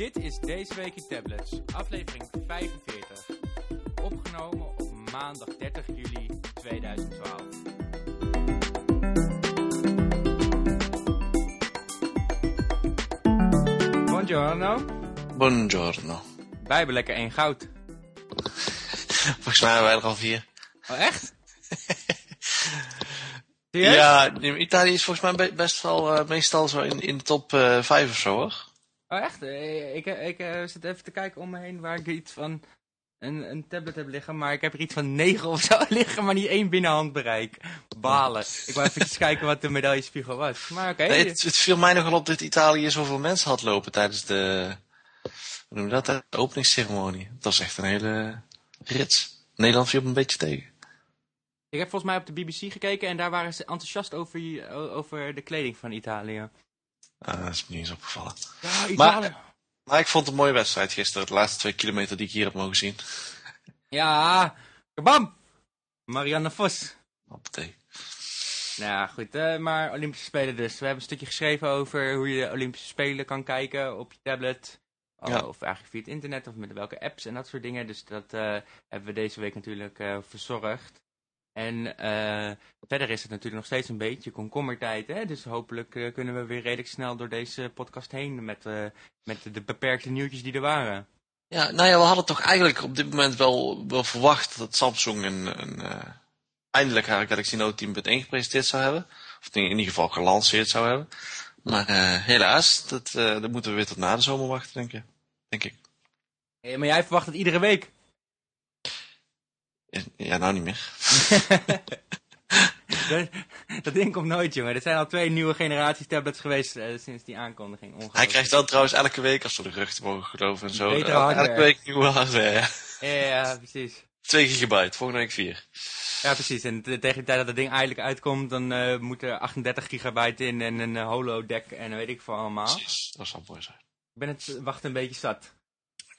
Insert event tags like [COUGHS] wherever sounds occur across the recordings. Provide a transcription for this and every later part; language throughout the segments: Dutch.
Dit is Deze Week in Tablets, aflevering 45. Opgenomen op maandag 30 juli 2012. Buongiorno. Buongiorno. Wij hebben lekker één goud. Volgens mij hebben wij er al vier. Oh, echt? Ja, Italië is volgens mij be- best wel eh, meestal zo in, in de top eh 5 of zo hoor. Oh, echt? Eh, Ik, ik, eh, zit even te kijken om me heen waar ik iets van een, een tablet heb liggen, maar ik heb er iets van negen of zo [LAUGHS] liggen, maar niet één binnenhand bereik. Balen. Ik wou even [LAUGHS] kijken wat de medaillespiegel was. Maar oké. Nee, het, het viel mij nogal op dat Italië zoveel mensen had lopen tijdens de, hoe noem je dat, de openingsceremonie. Het was echt een hele rits. Nederland viel een beetje tegen. Ik heb volgens mij op de BBC gekeken en daar waren ze enthousiast over, over de kleding van Italië. Ah, dat is me niet eens opgevallen. Ja, Italië. Maar ik vond het een mooie wedstrijd gisteren. De laatste twee kilometer die ik hier heb mogen zien. [LAUGHS] Ja, kabam! Marianne Vos. Hoppatee. Nou ja, goed, eh, maar Olympische Spelen dus. We hebben een stukje geschreven over hoe je de Olympische Spelen kan kijken op je tablet. Ja. Of eigenlijk via het internet of met welke apps en dat soort dingen. Dus dat eh, hebben we deze week natuurlijk eh, verzorgd. En eh, verder is het natuurlijk nog steeds een beetje komkommertijd. Hè? Dus hopelijk eh, kunnen we weer redelijk snel door deze podcast heen met, eh, met de beperkte nieuwtjes die er waren. Ja, nou ja, we hadden toch eigenlijk op dit moment wel, wel verwacht dat Samsung een, een eh, eindelijk haar Galaxy Note 10.1 gepresenteerd zou hebben. Of in ieder geval gelanceerd zou hebben. Maar eh, helaas, dat, eh dat moeten we weer tot na de zomer wachten, denk, je. denk ik. Eh, maar jij verwacht het iedere week. Ja, nou niet meer. [LAUGHS] dat, dat ding komt nooit, jongen. Er zijn al twee nieuwe generaties tablets geweest eh, sinds die aankondiging. Hij krijgt dan trouwens elke week, als we de geruchten mogen geloven en zo, Betere elke, week nieuwe hardware. Ja. Precies. 2 gigabyte, volgende week 4. Ja, precies. En te- tegen de tijd dat het ding eindelijk uitkomt, dan eh moet er 38 gigabyte in en een eh, holodeck en weet ik veel allemaal. Precies, dat zal mooi zijn. Ik ben het wachten een beetje zat.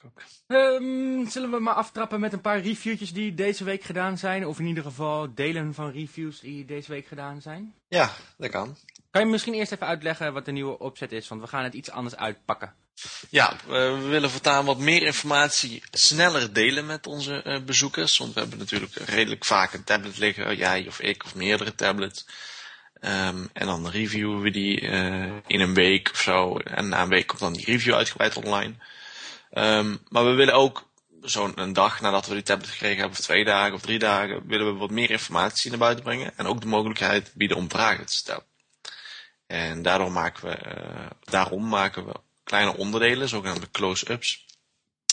Ook. Ehm, zullen we maar aftrappen met een paar reviewtjes die deze week gedaan zijn? Of in ieder geval delen van reviews die deze week gedaan zijn? Ja, dat kan. Kan je misschien eerst even uitleggen wat de nieuwe opzet is? Want we gaan het iets anders uitpakken. Ja, eh, we willen voortaan wat meer informatie sneller delen met onze eh, bezoekers. Want we hebben natuurlijk redelijk vaak een tablet liggen, jij of ik of meerdere tablets. Ehm, en dan reviewen we die eh, in een week of zo. En na een week komt dan die review uitgebreid online. Ehm, maar we willen ook zo'n een dag nadat we die tablet gekregen hebben, of twee dagen of drie dagen, willen we wat meer informatie naar buiten brengen. En ook de mogelijkheid bieden om vragen te stellen. En daardoor maken we, eh, daarom maken we kleine onderdelen, zogenaamde close-ups,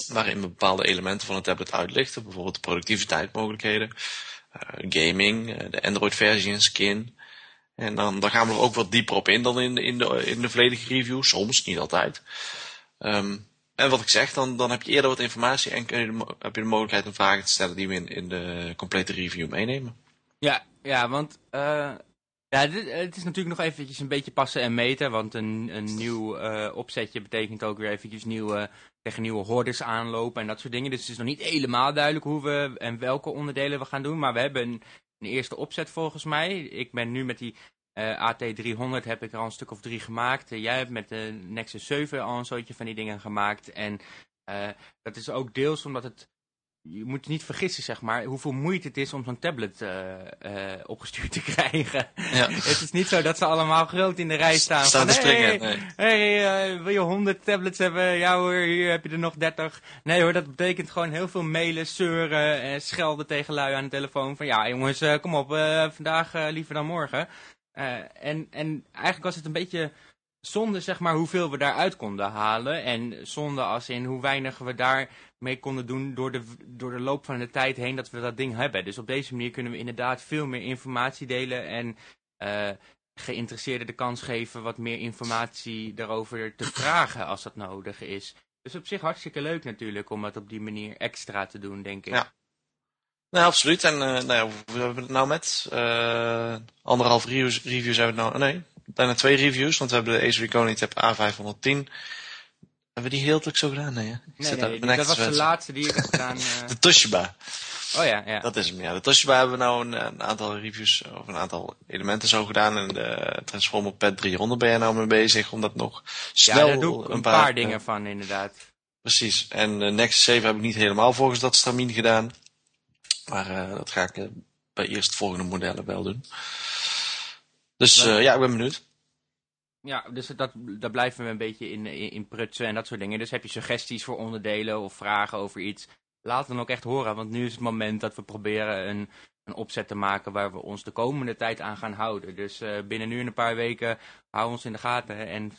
waarin we bepaalde elementen van het tablet uitlichten, bijvoorbeeld de productiviteitsmogelijkheden, eh, gaming, eh, de Android-versie en skin. En dan, dan gaan we er ook wat dieper op in dan in de, in de, in de volledige review, soms, niet altijd. Ehm, en wat ik zeg, dan, dan heb je eerder wat informatie en kun je heb je de mogelijkheid om vragen te stellen die we in, in de complete review meenemen. Ja, ja want eh, ja, dit, het is natuurlijk nog eventjes een beetje passen en meten. Want een, een nieuw eh, opzetje betekent ook weer eventjes nieuwe, tegen nieuwe hordes aanlopen en dat soort dingen. Dus het is nog niet helemaal duidelijk hoe we en welke onderdelen we gaan doen. Maar we hebben een, een eerste opzet volgens mij. Ik ben nu met die eh, AT300 heb ik er al een stuk of drie gemaakt. Eh, jij hebt met de Nexus 7 al een soortje van die dingen gemaakt. En eh, dat is ook deels omdat het je moet niet vergissen, zeg maar, hoeveel moeite het is om zo'n tablet opgestuurd te [LAUGHS] krijgen. Ja. het is niet zo dat ze allemaal groot in de rij staan. Staan te springen, Hey, nee. hey, wil je 100 tablets hebben? Ja hoor, hier heb je er nog 30. Nee hoor, dat betekent gewoon heel veel mailen, zeuren en schelden tegen lui aan de telefoon. Van ja jongens, kom op, vandaag liever dan morgen. Eh, en, en eigenlijk was het een beetje zonde, zeg maar, hoeveel we daaruit konden halen. En zonde als in hoe weinig we daar mee konden doen door de, door de loop van de tijd heen dat we dat ding hebben. Dus op deze manier kunnen we inderdaad veel meer informatie delen en eh, geïnteresseerden de kans geven wat meer informatie daarover te vragen als dat nodig is. Dus op zich hartstikke leuk natuurlijk om het op die manier extra te doen, denk ik. Nou, absoluut. En eh, nou ja, hebben we het nou met? Eh, anderhalf reviews, reviews hebben we het nou. Nee, bijna twee reviews. Want we hebben de Acer Recon Tab A510. Hebben we die heel druk zo gedaan? Nee? Ik Nee, zit nee, met dat was de laatste die ik heb gedaan. [LAUGHS] eh. De Toshiba. Oh ja, ja. Dat is hem, ja. De Toshiba hebben we nou een, een, aantal reviews of een aantal elementen zo gedaan. En de Transformer Pad 300 ben je nou mee bezig om dat nog snel... Ja, daar doe ik een, paar, dingen van inderdaad. Precies. En uh, Nexus 7 heb ik niet helemaal volgens dat stramien gedaan. Maar uh, dat ga ik uh, bij eerst volgende modellen wel doen. Dus ja, ik ben benieuwd. Ja, dus dat, daar blijven we een beetje in, in, prutsen en dat soort dingen. Dus heb je suggesties voor onderdelen of vragen over iets, laat het dan ook echt horen. Want nu is het moment dat we proberen een, een opzet te maken waar we ons de komende tijd aan gaan houden. Dus binnen nu een paar weken hou ons in de gaten en,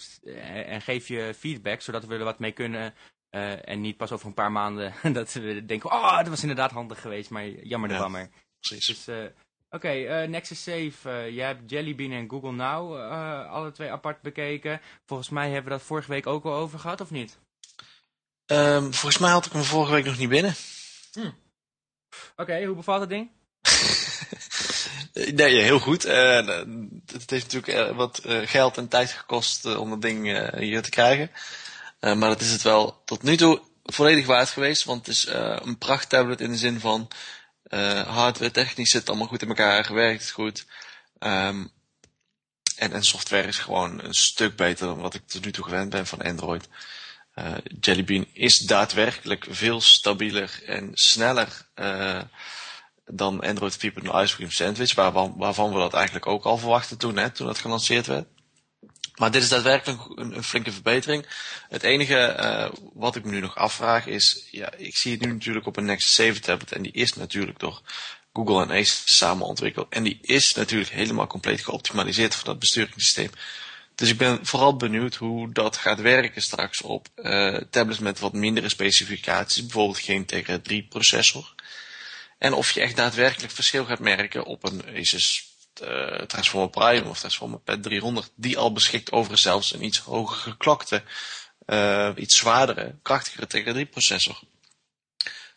en geef je feedback, zodat we er wat mee kunnen. Uh, en niet pas over een paar maanden [LAUGHS] dat we denken, oh, dat was inderdaad handig geweest, maar jammer de ja, bammer. Precies. Dus, uh, Oké, okay, uh, Nexus 7, je hebt Jellybean en Google Now alle twee apart bekeken. Volgens mij hebben we dat vorige week ook al over gehad, of niet? Um, volgens mij had ik hem vorige week nog niet binnen. Hm. Oké, okay, hoe bevalt het ding? [LAUGHS] nee, heel goed. Het heeft natuurlijk wat geld en tijd gekost om dat ding hier te krijgen. Uh, maar dat is het wel tot nu toe volledig waard geweest. Want het is uh, een prachttablet in de zin van uh, hardware technisch zit allemaal goed in elkaar, werkt goed. Um, en, en software is gewoon een stuk beter dan wat ik tot nu toe gewend ben van Android. Uh, Jelly Bean is daadwerkelijk veel stabieler en sneller dan Android 4.0 Ice Cream Sandwich, waarvan, waarvan we dat eigenlijk ook al verwachten toen, hè, toen dat gelanceerd werd. Maar dit is daadwerkelijk een, een flinke verbetering. Het enige uh, wat ik me nu nog afvraag is, ja, ik zie het nu natuurlijk op een Nexus 7 tablet en die is natuurlijk door Google en Ace samen ontwikkeld. En die is natuurlijk helemaal compleet geoptimaliseerd voor dat besturingssysteem. Dus ik ben vooral benieuwd hoe dat gaat werken straks op uh, tablets met wat mindere specificaties, bijvoorbeeld geen Tegra 3 processor. En of je echt daadwerkelijk verschil gaat merken op een Asus uh, Transformer Prime of Transformer Pad 300, die al beschikt over zelfs een iets hoger geklokte, uh, iets zwaardere, krachtigere Tegra 3 processor.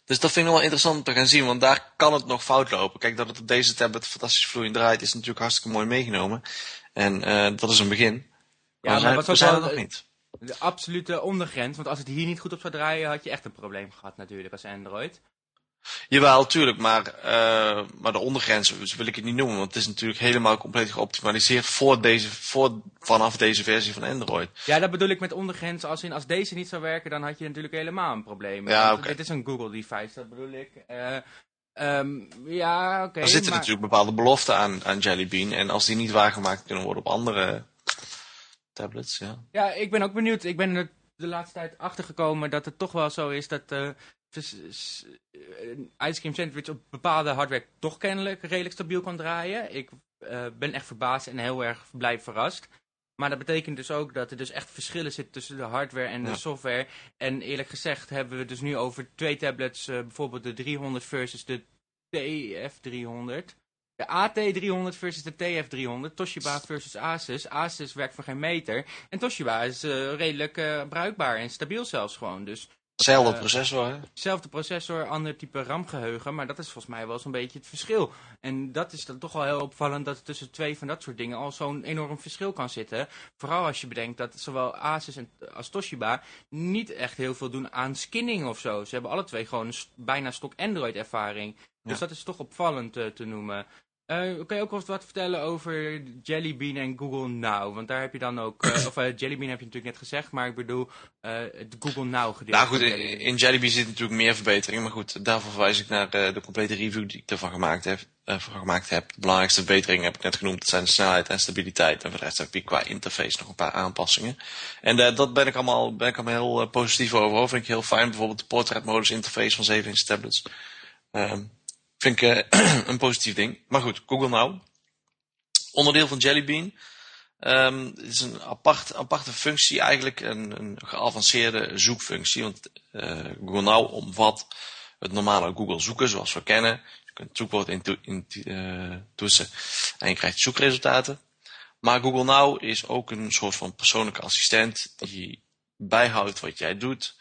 Dus dat vind ik nog wel interessant om te gaan zien, want daar kan het nog fout lopen. Kijk, dat het op deze tablet fantastisch vloeiend draait, is natuurlijk hartstikke mooi meegenomen. En uh, dat is een begin. Ja, maar, maar wat we zijn nog niet. De absolute ondergrens, want als het hier niet goed op zou draaien, had je echt een probleem gehad natuurlijk als Android. Jawel, tuurlijk, maar, uh, maar de ondergrens wil ik het niet noemen, want het is natuurlijk helemaal compleet geoptimaliseerd voor deze, voor, vanaf deze versie van Android. Ja, dat bedoel ik met ondergrens, als, in, als deze niet zou werken, dan had je natuurlijk helemaal een probleem. Ja, oké. Okay. Dit is een Google device, dat bedoel ik. Uh, um, ja, oké. Okay, er zitten maar... natuurlijk bepaalde beloften aan, aan Jelly Bean, en als die niet waargemaakt kunnen worden op andere tablets, ja. Ja, ik ben ook benieuwd. Ik ben er de laatste tijd achtergekomen dat het toch wel zo is dat... Uh, Ice Cream Sandwich op bepaalde hardware toch kennelijk redelijk stabiel kan draaien. Ik uh, ben echt verbaasd en heel erg blij verrast. Maar dat betekent dus ook dat er dus echt verschillen zitten tussen de hardware en de software. En eerlijk gezegd hebben we dus nu over twee tablets, uh, bijvoorbeeld de 300 versus de TF300. De AT300 versus de TF300, Toshiba versus Asus. Asus werkt voor geen meter. En Toshiba is uh, redelijk bruikbaar en stabiel zelfs gewoon. Dus Zelfde uh, processor, hè? Zelfde processor, ander type RAM-geheugen, maar dat is volgens mij wel zo'n beetje het verschil. En dat is dan toch wel heel opvallend dat er tussen twee van dat soort dingen al zo'n enorm verschil kan zitten. Vooral als je bedenkt dat zowel Asus en, als Toshiba niet echt heel veel doen aan skinning of zo. Ze hebben alle twee gewoon bijna stok Android-ervaring. Dus ja. dat is toch opvallend uh, te noemen. Uh, kan je ook wat, wat vertellen over Jellybean en Google Now? Want daar heb je dan ook, uh, [COUGHS] of uh, Jellybean heb je natuurlijk net gezegd, maar ik bedoel het Google Now gedeelte. Nou goed, in, in Jellybean zit natuurlijk meer verbetering, maar goed, daarvoor verwijs ik naar de complete review die ik ervan gemaakt heb. Gemaakt heb. De belangrijkste verbeteringen heb ik net genoemd, dat zijn de snelheid en stabiliteit. En voor de rest heb ik qua interface nog een paar aanpassingen. En dat ben ik allemaal, ben ik allemaal heel positief over. Vind ik heel fijn, bijvoorbeeld de portrait modus interface van 7 inch tablets. Um, Vind ik uh, [CLEARS THROAT] een positief ding. Maar goed, Google Now. Onderdeel van Jelly Bean. Um, het is een apart, aparte functie, eigenlijk een, een geavanceerde zoekfunctie. Want uh, Google Now omvat het normale Google zoeken zoals we kennen. Je kunt het zoekwoord in, in uh, toetsen en je krijgt zoekresultaten. Maar Google Now is ook een soort van persoonlijke assistent die bijhoudt wat jij doet.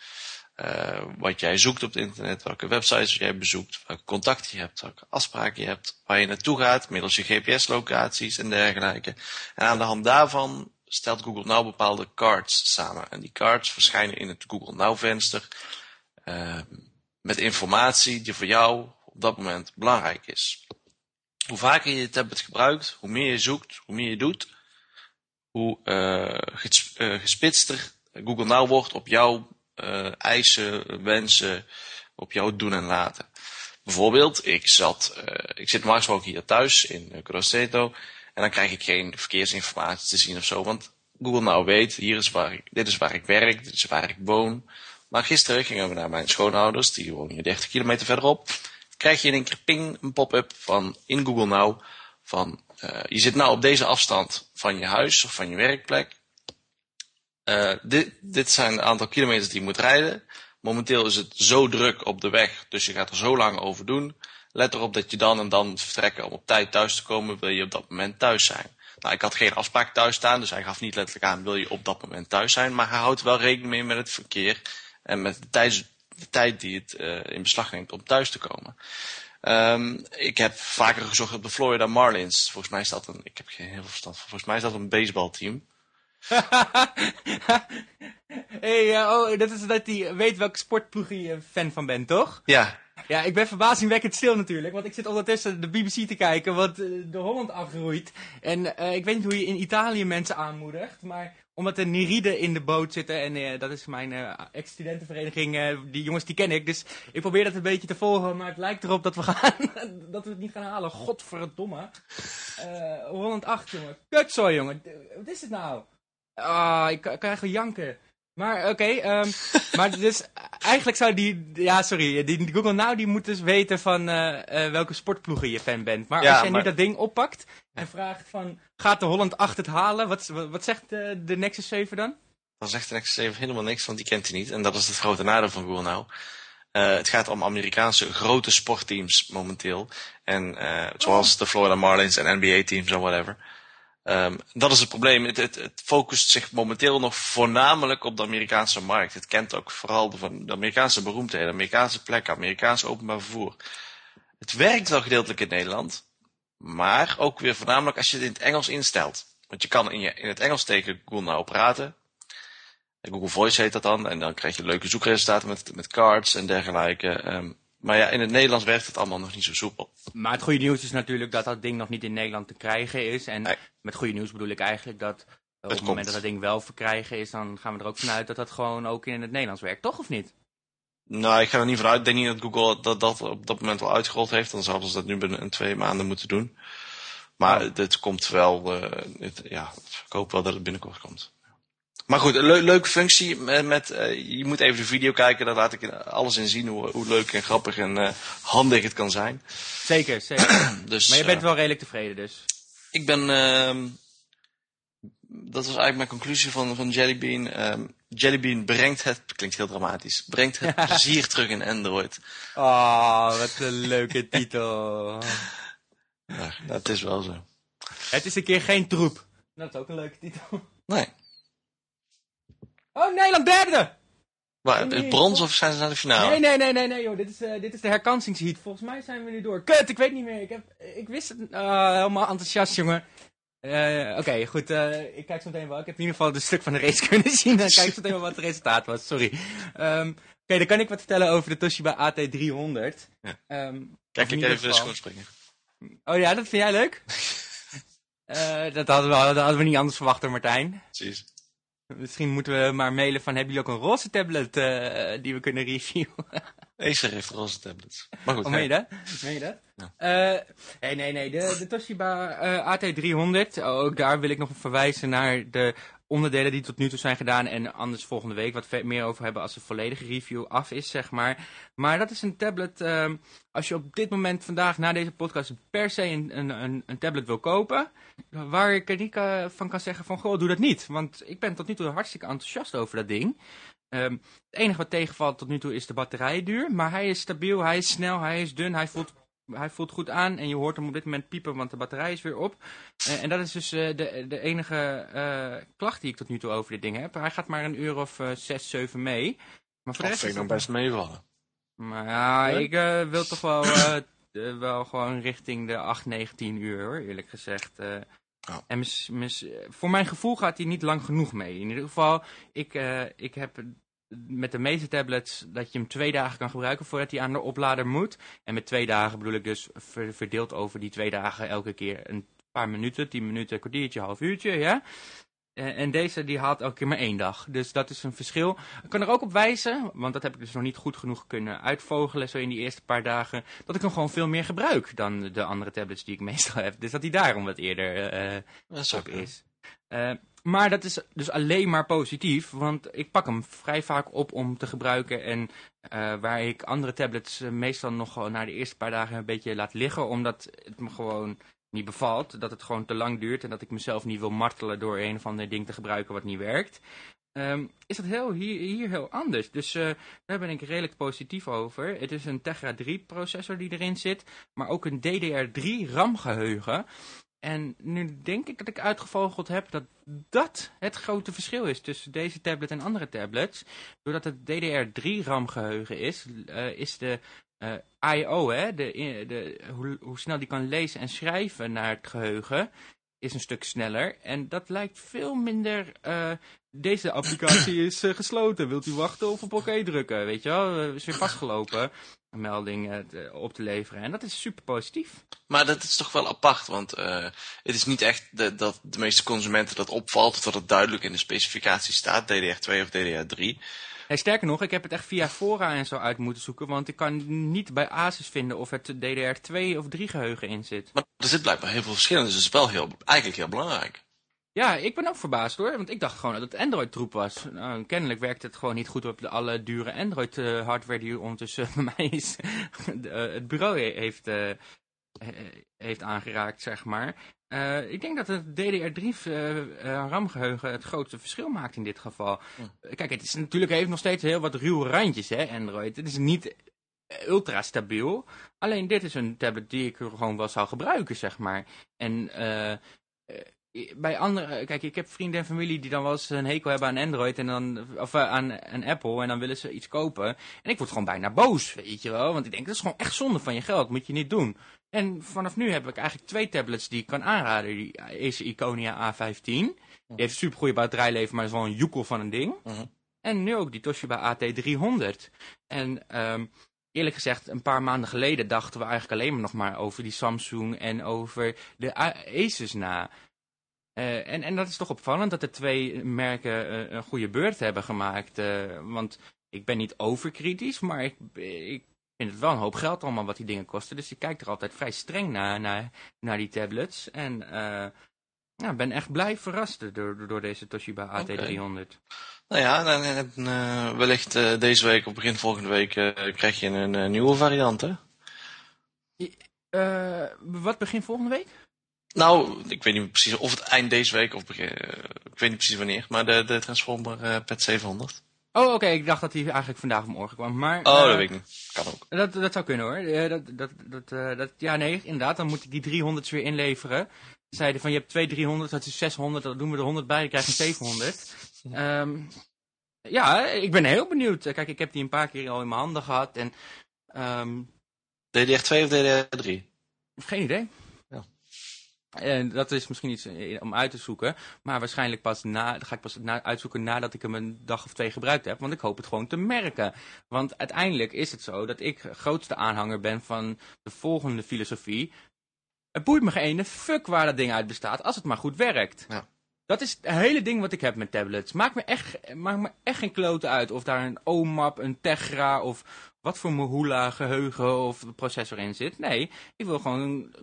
Uh, wat jij zoekt op het internet, welke websites jij bezoekt, welke contacten je hebt, welke afspraken je hebt, waar je naartoe gaat, middels je GPS-locaties en dergelijke. En aan de hand daarvan stelt Google Now bepaalde cards samen. En die cards verschijnen in het Google Now venster uh, met informatie die voor jou op dat moment belangrijk is. Hoe vaker je je tablet gebruikt, hoe meer je zoekt, hoe meer je doet, hoe uh, gespitster Google Now wordt op jouw eisen, wensen, op jouw doen en laten. Bijvoorbeeld, ik, zat, uh, ik zit normaal hier thuis in Grosseto en dan krijg ik geen verkeersinformatie te zien of zo, want Google Now weet, hier is waar ik, dit is waar ik werk, dit is waar ik woon. Maar gisteren gingen we naar mijn schoonouders, die wonen hier 30 kilometer verderop. Krijg je in een keer ping, een pop-up van in Google Now van je zit nou op deze afstand van je huis of van je werkplek. Uh, dit, dit zijn een aantal kilometers die je moet rijden. Momenteel is het zo druk op de weg, dus je gaat er zo lang over doen. Let erop dat je dan en dan moet vertrekken om op tijd thuis te komen, wil je op dat moment thuis zijn. Nou, ik had geen afspraak thuis staan, dus hij gaf niet letterlijk aan, wil je op dat moment thuis zijn. Maar hij houdt wel rekening mee met het verkeer en met de, tijd die het uh, in beslag neemt om thuis te komen. Um, ik heb vaker gezocht op de Florida Marlins. Volgens mij is dat een, ik heb geen heel verstand van, volgens mij is dat een baseballteam. [LAUGHS] hey, uh, oh, dat is dat hij weet welke sportploeg je fan van bent, toch? Ja. Ja, ik ben verbazingwekkend stil natuurlijk, want ik zit ondertussen de BBC te kijken wat uh, de Holland afgroeit. En uh, ik weet niet hoe je in Italië mensen aanmoedigt, maar omdat er Neride in de boot zitten en uh, dat is mijn ex-studentenvereniging, die jongens die ken ik. Dus ik probeer dat een beetje te volgen, maar het lijkt erop dat we, gaan, [LAUGHS] dat we het niet gaan halen. Godverdomme. Holland 8, jongen. Kutzooi, jongen. Wat is het nou? Ah, ik kan eigenlijk janken. Maar oké, okay, um, [LAUGHS] maar dus eigenlijk zou die, ja sorry, die Google Now die moet dus weten van uh, uh, welke sportploegen je fan bent. Maar ja, als jij maar... nu dat ding oppakt en vraagt van, gaat de Holland 8 het halen? Wat, wat, wat zegt de, de Nexus 7 dan? Dan zegt de Nexus 7 helemaal niks, want die kent hij niet. En dat is het grote nadeel van Google Now. Het gaat om Amerikaanse grote sportteams momenteel. En zoals de Florida Marlins en NBA teams en whatever. Um, dat is het probleem. Het, het, focust zich momenteel nog voornamelijk op de Amerikaanse markt. Het kent ook vooral de, Amerikaanse beroemdheden, Amerikaanse plekken, Amerikaanse openbaar vervoer. Het werkt wel gedeeltelijk in Nederland, maar ook weer voornamelijk als je het in het Engels instelt. Want je kan in, je, in het Engels tegen Google nou praten. Google Voice heet dat dan. En dan krijg je leuke zoekresultaten met, met cards en dergelijke. Um, maar ja, in het Nederlands werkt het allemaal nog niet zo soepel. Maar het goede nieuws is natuurlijk dat dat ding nog niet in Nederland te krijgen is. En nee. met goede nieuws bedoel ik eigenlijk dat op het, moment dat dat ding wel verkrijgen is, dan gaan we er ook vanuit dat dat gewoon ook in het Nederlands werkt, toch of niet? Nou, ik ga er niet vanuit. Ik denk niet dat Google dat, dat op dat moment al uitgerold heeft. Dan zouden ze dat nu binnen twee maanden moeten doen. Maar oh. het komt wel, uh, het, ja, ik hoop wel dat het binnenkort komt. Maar goed, een le leuke functie. Met, met uh, je moet even de video kijken, daar laat ik alles in zien hoe, hoe leuk en grappig en uh, handig het kan zijn. Zeker, zeker. [CLEARS THROAT] dus, maar je bent uh, wel redelijk tevreden dus? Ik ben, uh, dat was eigenlijk mijn conclusie van, van Jellybean. Um, Jellybean brengt het, klinkt heel dramatisch, brengt het [LAUGHS] plezier terug in Android. Oh, wat een leuke [LAUGHS] titel. ja, dat is wel zo. Het is een keer geen troep. Dat is ook een leuke titel. Nee. Oh, Nederland derde! Maar, nee, brons of zijn ze naar de finale? Nee, nee, nee, nee, nee joh. Dit is, uh, dit is de herkansingsheat. Volgens mij zijn we nu door. Kut, ik weet niet meer. Ik, heb, ik wist het. Uh, helemaal enthousiast, jongen. Uh, Oké, okay, goed. ik kijk zo meteen wel. Ik heb in ieder geval een stuk van de race [LAUGHS] kunnen zien. Dan kijk ik zo meteen wel wat het resultaat was. Sorry. Um, Oké, okay, dan kan ik wat vertellen over de Toshiba AT300. Ja. Um, kijk, ik even de schoon springen. Oh ja, dat vind jij leuk? [LAUGHS] dat, hadden we, dat hadden we niet anders verwacht door Martijn. Precies. Misschien moeten we maar mailen van, hebben jullie ook een roze tablet uh, die we kunnen reviewen? [LAUGHS] Acer heeft roze tablets. Maar goed. Oh, meen je dat? Ja. Uh, nee, nee, nee. De, de Toshiba uh, AT300, ook daar wil ik nog verwijzen naar de onderdelen die tot nu toe zijn gedaan. En anders volgende week wat meer over hebben als de volledige review af is, zeg maar. Maar dat is een tablet, uh, als je op dit moment vandaag na deze podcast per se een, een, een tablet wil kopen. Waar ik er niet uh, van kan zeggen van, goh, doe dat niet. Want ik ben tot nu toe hartstikke enthousiast over dat ding. Um, het enige wat tegenvalt tot nu toe is de batterijduur. Maar hij is stabiel, hij is snel, hij is dun, hij voelt hij voelt goed aan en je hoort hem op dit moment piepen, want de batterij is weer op. Uh, en dat is dus uh, de, de enige uh, klacht die ik tot nu toe over dit ding heb. Hij gaat maar een uur of 6, 7 mee. Maar voor rest vind ik nog best meevallen. Maar ja, ik wil toch wel, wel gewoon richting de 8, 9, 10 uur hoor, eerlijk gezegd. Oh. En mis, mis, voor mijn gevoel gaat hij niet lang genoeg mee. In ieder geval, ik, ik heb met de meeste tablets dat je hem twee dagen kan gebruiken voordat hij aan de oplader moet. En met twee dagen bedoel ik dus verdeeld over die twee dagen elke keer een paar minuten, tien minuten, een kwartiertje, half uurtje, ja. Eh, en deze die haalt elke keer maar één dag. Dus dat is een verschil. Ik kan er ook op wijzen, want dat heb ik dus nog niet goed genoeg kunnen uitvogelen zo in die eerste paar dagen, dat ik hem gewoon veel meer gebruik dan de andere tablets die ik meestal heb. Dus dat hij daarom wat eerder uh, op is. Uh, maar dat is dus alleen maar positief, want ik pak hem vrij vaak op om te gebruiken. En uh, waar ik andere tablets meestal nog na de eerste paar dagen een beetje laat liggen, omdat het me gewoon niet bevalt. Dat het gewoon te lang duurt en dat ik mezelf niet wil martelen door een of ander ding te gebruiken wat niet werkt. Um, is dat heel, hier, heel anders. Dus uh, daar ben ik redelijk positief over. Het is een Tegra 3 processor die erin zit, maar ook een DDR3 RAM geheugen. En nu denk ik dat ik uitgevogeld heb dat dat het grote verschil is tussen deze tablet en andere tablets. Doordat het DDR3 RAM geheugen is, uh, is de uh, eh, I.O., hè, de, de, hoe, hoe, snel die kan lezen en schrijven naar het geheugen, is een stuk sneller. En dat lijkt veel minder... Uh, deze applicatie is uh, gesloten. Wilt u wachten of op oké drukken? Weet je wel, is weer vastgelopen. Een melding op te leveren. En dat is super positief. Maar dat is toch wel apart, want het is niet echt de, dat de meeste consumenten dat opvalt, dat het duidelijk in de specificatie staat, DDR2 of DDR3 sterker nog, ik heb het echt via fora en zo uit moeten zoeken, want ik kan niet bij Asus vinden of het DDR2 of 3 geheugen in zit. Maar er zit blijkbaar heel veel verschillen, dus het is wel heel, eigenlijk heel belangrijk. Ja, ik ben ook verbaasd hoor, want ik dacht gewoon dat het Android-troep was. Nou, kennelijk werkt het gewoon niet goed op de, alle dure Android-hardware die ondertussen [LAUGHS] bij mij is, [LAUGHS] het bureau heeft, uh, heeft aangeraakt, zeg maar. Uh, ik denk dat het DDR3 uh, uh, RAM-geheugen het grootste verschil maakt in dit geval. Kijk, het is natuurlijk heeft nog steeds heel wat ruwe randjes, hè, Android. Het is niet ultra stabiel. Alleen dit is een tablet die ik gewoon wel zou gebruiken, zeg maar. En bij andere, kijk, ik heb vrienden en familie die dan wel eens een hekel hebben aan Android en dan, of aan, aan Apple en dan willen ze iets kopen. En ik word gewoon bijna boos, weet je wel. Want ik denk, dat is gewoon echt zonde van je geld, moet je niet doen. En vanaf nu heb ik eigenlijk twee tablets die ik kan aanraden. Die Acer Iconia A15. Die heeft een supergoeie batterijleven, maar is wel een joekel van een ding. Mhm. En nu ook die Toshiba AT300. En um, eerlijk gezegd, een paar maanden geleden dachten we eigenlijk alleen maar nog maar over die Samsung en over de Asus na. Uh, en, en dat is toch opvallend dat de twee merken uh, een goede beurt hebben gemaakt. Uh, want ik ben niet overkritisch, maar ik, ik vind het wel een hoop geld allemaal wat die dingen kosten. Dus ik kijk er altijd vrij streng naar, naar, naar die tablets. En uh, ja, ben echt blij verrast door, door deze Toshiba AT300. Nou ja, dan, uh, wellicht uh, deze week of begin volgende week krijg je een nieuwe variant, hè? wat begin volgende week? Nou, ik weet niet precies of het eind deze week of begin, ik weet niet precies wanneer, maar de, de Transformer PET 700. Oh, oké. Ik dacht dat hij eigenlijk vandaag of morgen kwam. Maar, oh, dat eh, weet ik niet. Kan ook. Dat, dat zou kunnen hoor. Uh, dat, dat, dat, uh, dat, ja, nee, inderdaad. Dan moet ik die 300 weer inleveren. Zeiden van je hebt twee 300, dat is 600. Dan doen we er 100 bij, dan krijg je 700. um, ja, ik ben heel benieuwd. Kijk, ik heb die een paar keer al in mijn handen gehad. En, um, DDR2 of DDR3? Geen idee. En dat is misschien iets eh, om uit te zoeken. Maar waarschijnlijk pas na, ga ik pas na, uitzoeken nadat ik hem een dag of twee gebruikt heb. Want ik hoop het gewoon te merken. Want uiteindelijk is het zo dat ik grootste aanhanger ben van de volgende filosofie. Het boeit me geen ene fuck waar dat ding uit bestaat, als het maar goed werkt. Ja. Dat is het hele ding wat ik heb met tablets. Maakt me echt, maakt me echt geen klote uit of daar een OMAP, een Tegra of wat voor Mohula geheugen of processor in zit. Nee, ik wil gewoon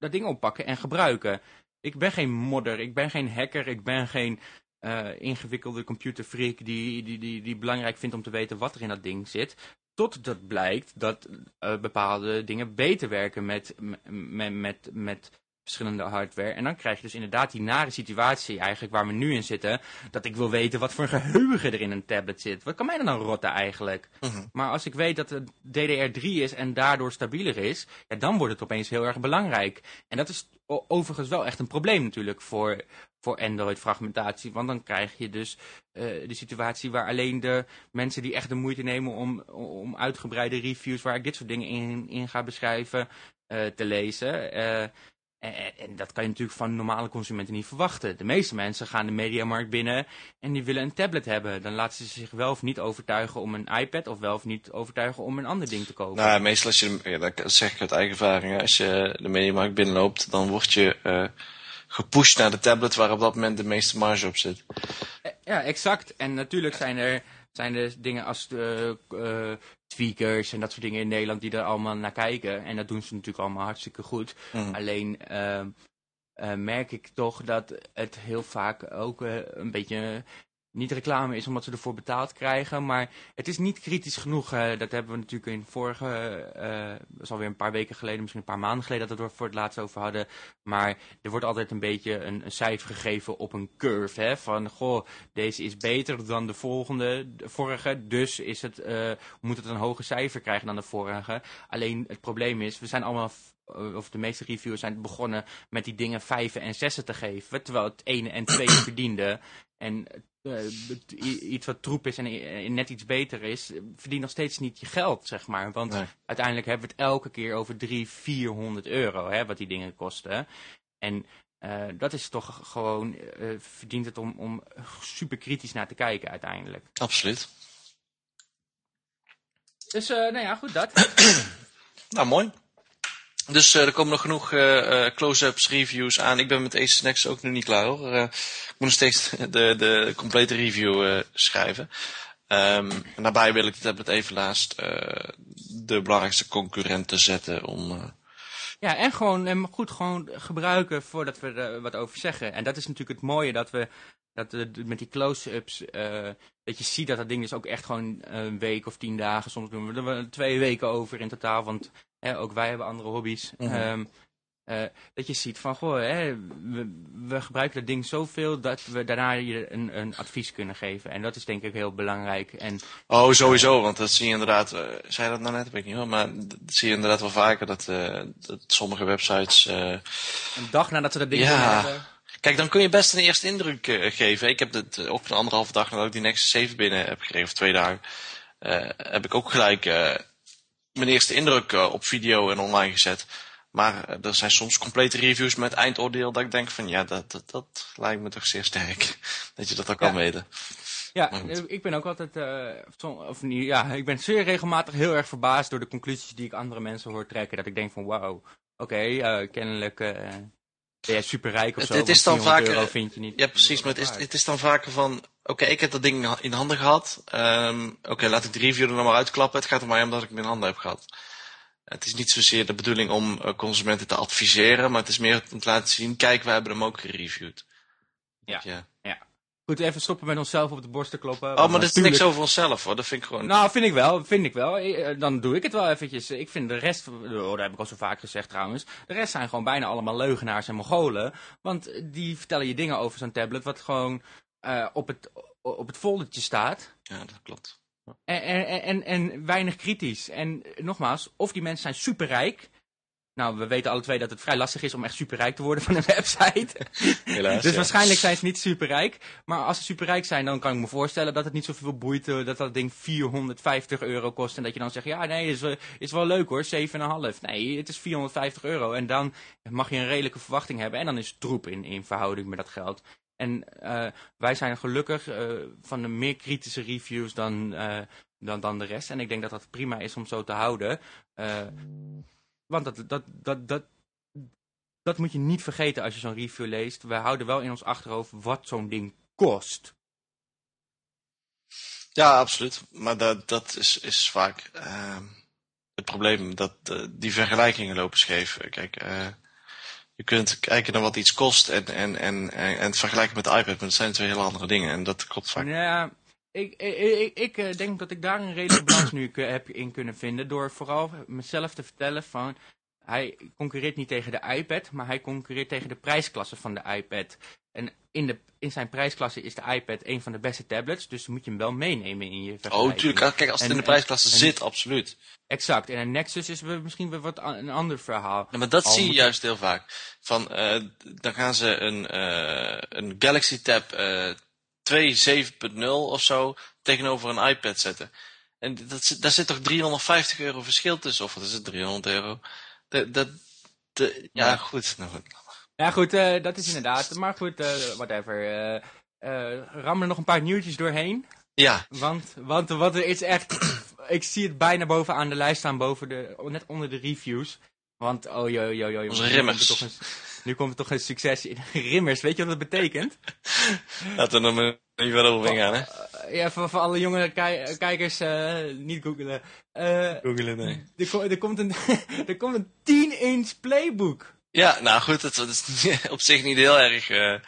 dat ding oppakken en gebruiken. Ik ben geen modder, ik ben geen hacker, ik ben geen uh, ingewikkelde computerfreak die, die, die, die belangrijk vindt om te weten wat er in dat ding zit. Totdat blijkt dat uh, bepaalde dingen beter werken met, met, met, met verschillende hardware. En dan krijg je dus inderdaad die nare situatie eigenlijk waar we nu in zitten. Dat ik wil weten wat voor een geheugen er in een tablet zit. Wat kan mij dan dan rotten eigenlijk? Mhm. Maar als ik weet dat het DDR3 is en daardoor stabieler is. Ja, dan wordt het opeens heel erg belangrijk. En dat is overigens wel echt een probleem natuurlijk voor, voor Android fragmentatie. Want dan krijg je dus uh, de situatie waar alleen de mensen die echt de moeite nemen om, om uitgebreide reviews waar ik dit soort dingen in, in ga beschrijven uh, te lezen. Uh, En, en, dat kan je natuurlijk van normale consumenten niet verwachten. De meeste mensen gaan de mediamarkt binnen en die willen een tablet hebben. Dan laten ze zich wel of niet overtuigen om een iPad of wel of niet overtuigen om een ander ding te kopen. Nou, meestal als je, ja, dat zeg ik uit eigen ervaring, als je de mediamarkt binnenloopt, dan word je uh, gepusht naar de tablet waar op dat moment de meeste marge op zit. Ja, exact. En natuurlijk zijn er zijn er dingen als de, uh, tweakers en dat soort dingen in Nederland die er allemaal naar kijken. En dat doen ze natuurlijk allemaal hartstikke goed. Mhm. Alleen uh, uh, merk ik toch dat het heel vaak ook een beetje niet reclame is omdat ze ervoor betaald krijgen. Maar het is niet kritisch genoeg. Dat hebben we natuurlijk in vorige, uh, dat is alweer een paar weken geleden, misschien een paar maanden geleden dat we het voor het laatst over hadden. Maar er wordt altijd een beetje een, cijfer gegeven op een curve. Hè? Van, goh, deze is beter dan de volgende, de vorige. Dus is het, uh, moet het een hoger cijfer krijgen dan de vorige. Alleen het probleem is, we zijn allemaal of de meeste reviewers zijn begonnen met die dingen vijven en zessen te geven. Terwijl het ene en twee [COUGHS] verdiende. En uh, iets wat troep is en net iets beter is, verdient nog steeds niet je geld, zeg maar. Want uiteindelijk hebben we het elke keer over 300, 400 euro, hè, wat die dingen kosten. En uh, dat is toch gewoon, uh, verdient het om, om super kritisch naar te kijken uiteindelijk. Absoluut. Dus, nou ja, goed dat. [COUGHS] nou, mooi. Dus uh, er komen nog genoeg uh, close-ups, reviews aan. Ik ben met Ace Next ook nu niet klaar hoor. ik moet nog steeds [LAUGHS] de, de complete review schrijven. Um, en daarbij wil ik tablet even laatst de belangrijkste concurrenten zetten om... Ja, en gewoon goed gewoon gebruiken voordat we er wat over zeggen. En dat is natuurlijk het mooie dat we dat met die close-ups, dat je ziet dat dat ding is ook echt gewoon een week of tien dagen, soms doen we er twee weken over in totaal, want ook wij hebben andere hobby's. Mhm. Ehm, eh, dat je ziet van, goh, hè, we, we, gebruiken dat ding zoveel dat we daarna je een, een, advies kunnen geven. En dat is denk ik heel belangrijk. En, oh, sowieso, want dat zie je inderdaad, uh, zei dat nou net, weet ik niet hoor, maar dat zie je inderdaad wel vaker, dat, uh, dat sommige websites... een dag nadat ze dat ding ja. hebben... Kijk, dan kun je best een eerste indruk geven. Ik heb het ook een anderhalve dag nadat ik die Nexus 7 binnen heb gekregen, of twee dagen, heb ik ook gelijk mijn eerste indruk op video en online gezet. Maar er zijn soms complete reviews met eindoordeel dat ik denk van ja, dat, dat, dat lijkt me toch zeer sterk. [LAUGHS] dat je dat ook kan weten. Ja, ik ben ook altijd, uh, of niet, ja, ik ben zeer regelmatig heel erg verbaasd door de conclusies die ik andere mensen hoor trekken. Dat ik denk van wauw, oké, okay, kennelijk ben jij superrijk of zo, het, is dan vaker, euro vind je niet. Ja, precies, maar het is, het is dan vaker van, oké, ik heb dat ding in handen gehad. Um, oké, laat ik de review er nog maar uitklappen. Het gaat er maar om dat ik hem in handen heb gehad. Het is niet zozeer de bedoeling om uh, consumenten te adviseren, maar het is meer om te laten zien, kijk, we hebben hem ook gereviewd. Ja, ja. Goed, even stoppen met onszelf op de borst te kloppen. Oh, maar dat is niks over onszelf hoor, dat vind ik gewoon... Nou, vind ik wel, vind ik wel. Eh, dan doe ik het wel eventjes. Ik vind de rest, oh, dat heb ik al zo vaak gezegd trouwens, de rest zijn gewoon bijna allemaal leugenaars en mogolen. Want die vertellen je dingen over zo'n tablet wat gewoon uh, op, het, op het foldertje staat. Ja, dat klopt. En, en, en, en weinig kritisch. En nogmaals, of die mensen zijn superrijk nou, we weten alle twee dat het vrij lastig is om echt superrijk te worden van een [LAUGHS] website. Helaas, dus waarschijnlijk zijn ze niet superrijk. Maar als ze superrijk zijn, dan kan ik me voorstellen dat het niet zoveel boeit eh, dat dat ding 450 euro kost. En dat je dan zegt, ja nee, is, is wel leuk hoor, 7,5. Nee, het is 450 euro. En dan mag je een redelijke verwachting hebben. En dan is het troep in, in verhouding met dat geld. En uh, wij zijn gelukkig uh, van de meer kritische reviews dan, dan, dan de rest. En ik denk dat dat prima is om zo te houden. Want dat, dat, dat, dat, dat moet je niet vergeten als je zo'n review leest. We houden wel in ons achterhoofd wat zo'n ding kost. Ja, absoluut. Maar dat, dat is, is vaak uh, het probleem. Dat uh, die vergelijkingen lopen scheef. Kijk, uh, je kunt kijken naar wat iets kost en, en, en, en, het vergelijken met de iPad. Maar dat zijn twee hele andere dingen. En dat klopt vaak. Ja, ik, ik, ik, ik, denk dat ik daar een redelijke balans nu heb in kunnen vinden. Door vooral mezelf te vertellen van... Hij concurreert niet tegen de iPad, maar hij concurreert tegen de prijsklasse van de iPad. En in, de, in zijn prijsklasse is de iPad een van de beste tablets, dus moet je hem wel meenemen in je vergelijking. Oh, tuurlijk. Kijk, als het in de prijsklasse zit, absoluut. Exact. En een Nexus is misschien weer wat een ander verhaal. Ja, maar dat zie je juist heel vaak. Van, uh, dan gaan ze een, uh, een Galaxy Tab uh, 2.7.0 of zo tegenover een iPad zetten. En dat, daar zit toch 350 euro verschil tussen, of wat is het, 300 euro? Dat, dat, De, ja, Ja. goed. Nou, goed. Ja, goed, eh, dat is inderdaad. Maar goed, eh, whatever. eh, ram er nog een paar nieuwtjes doorheen. Ja, Want, want wat er is echt. [CLEARS THROAT] ik zie het bijna bovenaan de lijst staan, boven de, net onder de reviews. Want, oh joh, joh, joh. Onze rimmers. er toch Nu komt er toch een succes in. [LAUGHS] Rimmers, weet je wat dat betekent? laten we er maar niet verder over ingaan, hè? Eh, ja, voor, voor alle jonge ki- kijkers, eh, niet googelen. Eh, Googelen, nee. er, er, komt een, [LAUGHS] er komt een 10-inch playbook. Ja, nou goed, dat, dat is [LAUGHS] op zich niet heel erg eh, eh,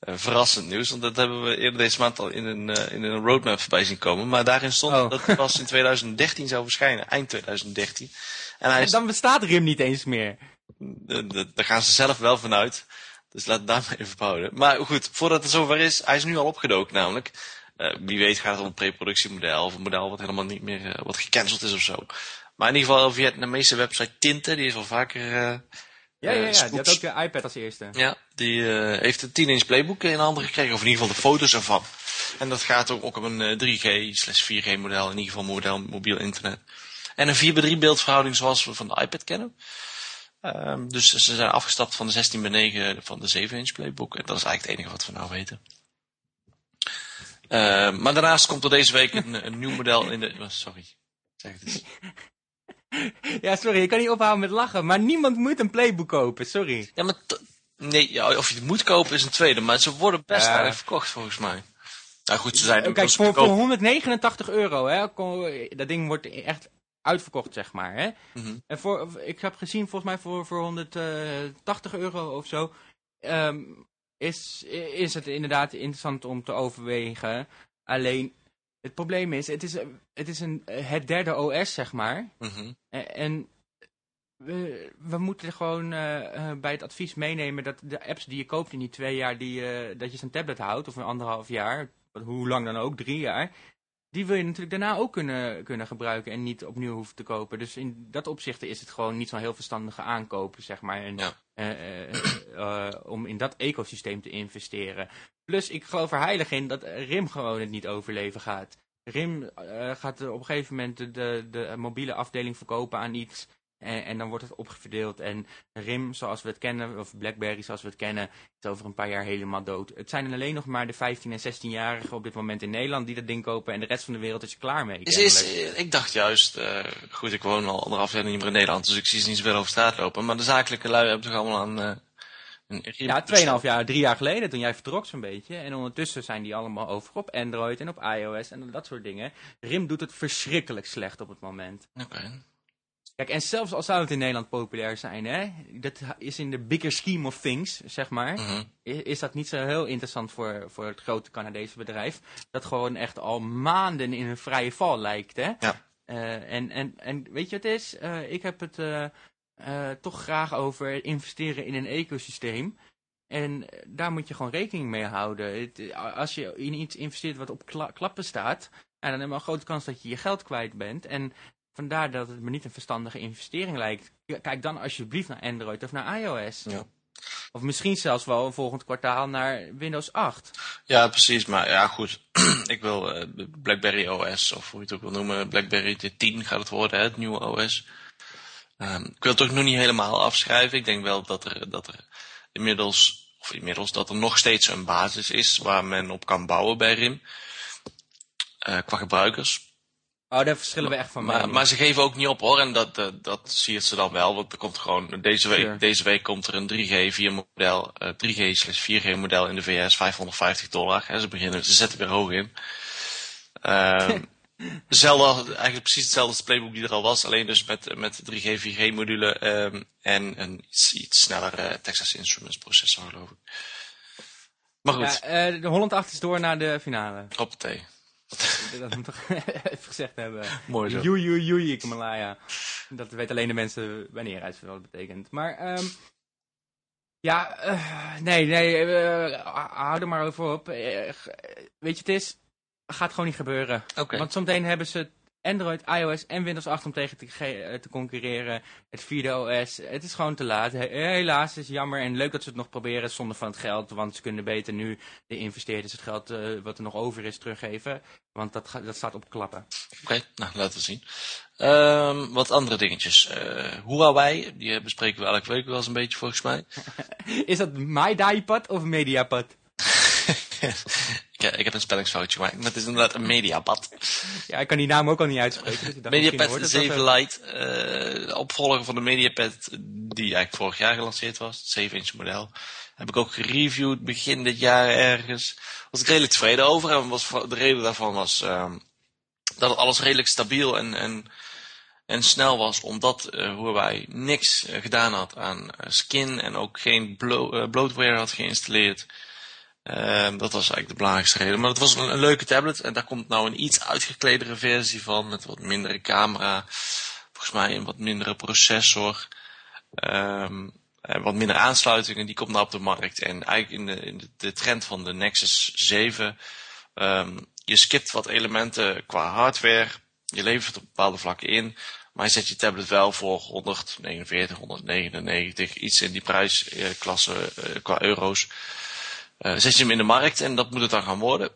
verrassend nieuws. Want dat hebben we eerder deze maand al in een, eh, in een roadmap voorbij zien komen. Maar daarin stond Oh. dat het pas in 2013 zou verschijnen, eind 2013. En hij En is, dan bestaat RIM niet eens meer. Daar gaan ze zelf wel vanuit. Dus laat het daar maar [LAUGHS] even houden. Maar goed, voordat het zover is, hij is nu al opgedoken namelijk. Eh, wie weet gaat het om een preproductiemodel of een model wat helemaal niet meer eh, wat gecanceld is of zo. Maar in ieder geval de Vietnamese website Tinte, die is al vaker... eh, Ja, ja, ja. Die had ook de iPad als eerste. Ja, die heeft een 10-inch playbook in handen gekregen, of in ieder geval de foto's ervan. En dat gaat ook, ook om een eh, 3G slash 4G model, in ieder geval model mobiel internet. En een 4 bij 3 beeldverhouding zoals we van de iPad kennen. Ehm, dus ze zijn afgestapt van de 16 bij 9 van de 7-inch playbook. En dat is eigenlijk het enige wat we nou weten. Ehm, maar daarnaast komt er deze week een, een nieuw model in de... oh, sorry, zeg het eens. [LAUGHS] Ja, sorry, ik kan niet ophouden met lachen. Maar niemand moet een playbook kopen, sorry. Ja, maar nee, ja, of je het moet kopen is een tweede, maar ze worden best Ja. aardig verkocht volgens mij. Nou goed, ze zijn Kijk, inmiddels voor, voor goedkoop. 189 euro, hè. Dat ding wordt echt uitverkocht, zeg maar, hè. Mhm. En voor, ik heb gezien, volgens mij voor, voor 180 euro of zo, ehm, is, is het inderdaad interessant om te overwegen. Alleen, het probleem is, het is, het is een, het derde OS, zeg maar. Mhm. En, en we, we moeten gewoon eh, eh, bij het advies meenemen dat de apps die je koopt in die twee jaar die, eh, dat je zo'n tablet houdt, of een anderhalf jaar, hoe lang dan ook, drie jaar, die wil je natuurlijk daarna ook kunnen, kunnen gebruiken en niet opnieuw hoeven te kopen. Dus in dat opzicht is het gewoon niet zo'n heel verstandige aankopen, zeg maar. En, Ja. eh, eh, eh, om in dat ecosysteem te investeren. Plus, ik geloof er heilig in dat RIM gewoon het niet overleven gaat. RIM gaat op een gegeven moment de, de, de mobiele afdeling verkopen aan iets. En, en dan wordt het opgeverdeeld. En RIM, zoals we het kennen, of BlackBerry zoals we het kennen, is over een paar jaar helemaal dood. Het zijn alleen nog maar de 15- en 16-jarigen op dit moment in Nederland die dat ding kopen. En de rest van de wereld is er klaar mee. Is, is, ik dacht juist, eh, goed, ik woon al anderhalf jaar niet meer in Nederland, dus ik zie ze niet zoveel over straat lopen. Maar de zakelijke lui hebben toch allemaal aan een Ja, 2,5 jaar, drie jaar geleden, toen jij vertrok zo'n beetje. En ondertussen zijn die allemaal over op Android en op iOS en dat soort dingen. RIM doet het verschrikkelijk slecht op het moment. Oké. Kijk, en zelfs al zou het in Nederland populair zijn, hè, dat is in de bigger scheme of things, zeg maar, Mhm. is dat niet zo heel interessant voor, voor het grote Canadese bedrijf. Dat gewoon echt al maanden in een vrije val lijkt, hè. Ja. Eh, en, en, en weet je wat het is? Eh, ik heb het eh, toch graag over investeren in een ecosysteem. En daar moet je gewoon rekening mee houden. Het, als je in iets investeert wat op kla- klappen staat, en dan heb je een grote kans dat je je geld kwijt bent. En vandaar dat het me niet een verstandige investering lijkt. Kijk dan alsjeblieft naar Android of naar iOS. Ja. Of misschien zelfs wel een volgend kwartaal naar Windows 8. ja, precies, maar ja, goed. [CLEARS THROAT] ik wil eh, BlackBerry OS, of hoe je het ook wil noemen, BlackBerry 10 gaat het worden, hè, het nieuwe OS. Ehm, ik wil het toch nog niet helemaal afschrijven. Ik denk wel dat er, dat er inmiddels, of inmiddels, dat er nog steeds een basis is waar men op kan bouwen bij RIM. Eh, qua gebruikers. Oh, daar verschillen we echt van Maar, maar ze geven ook niet op hoor. En dat, dat, dat zie je ze dan wel. Want er komt gewoon, deze week, Sure. deze week komt er een 3G 4 model, eh 3G slash 4G model in de VS, 550 dollar. Hè, ze beginnen, ze zetten weer hoog in. Ehm [LAUGHS] Hetzelfde, eigenlijk precies hetzelfde als playbook die er al was. Alleen dus met, met 3G 4G module ehm, en een iets, iets snellere Texas Instruments processor geloof ik. Maar goed, Ja, eh, de Holland 8 is door naar de finale. hoppatee. [LAUGHS] dat moet ik toch [LAUGHS] even gezegd hebben. Mooi zo. Joei, joei, joei, Himalaya. Dat weten alleen de mensen wanneer uit wat het betekent. Maar, ehm ja, eh, nee, nee, eh, hou er maar over op. Eh, weet je, het is, gaat gewoon niet gebeuren. Oké. Want zometeen hebben ze Android, iOS en Windows 8 om tegen te, te concurreren. Het vierde OS. Het is gewoon te laat. helaas, het is jammer. En leuk dat ze het nog proberen zonder van het geld. Want ze kunnen beter nu de investeerders het geld wat er nog over is teruggeven. Want dat, dat staat op klappen. Oké, nou laten we zien. Um, wat andere dingetjes. Uh, Huawei, die bespreken we elke week wel eens een beetje volgens mij. [LAUGHS] is dat MyDiepad of Mediapad? [LAUGHS] ik, ik, heb een spellingsfoutje gemaakt, maar het is inderdaad een Mediapad. Ja, ik kan die naam ook al niet uitspreken. Dus Mediapad 7 Lite, uh, opvolger van de Mediapad die eigenlijk vorig jaar gelanceerd was. Het 7-inch model. Heb ik ook gereviewd begin dit jaar ergens. Was ik redelijk tevreden over. En was, de reden daarvan was um, dat het alles redelijk stabiel en, en, en snel was. Omdat uh, Huawei niks uh, gedaan had aan uh, skin en ook geen blow, bloatware had geïnstalleerd. Ehm, dat was eigenlijk de belangrijkste reden. Maar het was een, een, leuke tablet. En daar komt nou een iets uitgekledere versie van. Met wat mindere camera. Volgens mij een wat mindere processor. Um, wat minder aansluitingen. Die komt nou op de markt. En eigenlijk in de, in de, trend van de Nexus 7. Um, ehm, je skipt wat elementen qua hardware. Je levert op bepaalde vlakken in. Maar je zet je tablet wel voor 149, 199. Iets in die prijsklasse uh, qua euro's. Uh, zet je hem in de markt en dat moet het dan gaan worden.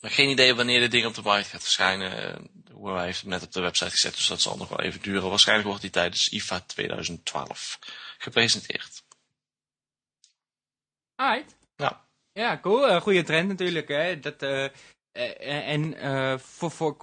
Maar geen idee wanneer dit ding op de markt gaat verschijnen. Uh, heeft hem net op de website gezet, dus dat zal nog wel even duren. Waarschijnlijk wordt die tijdens IFA 2012 gepresenteerd. Alright. Ja. Ja, cool. Uh, goede trend natuurlijk. Hè. Dat, uh, en uh, voor, voor,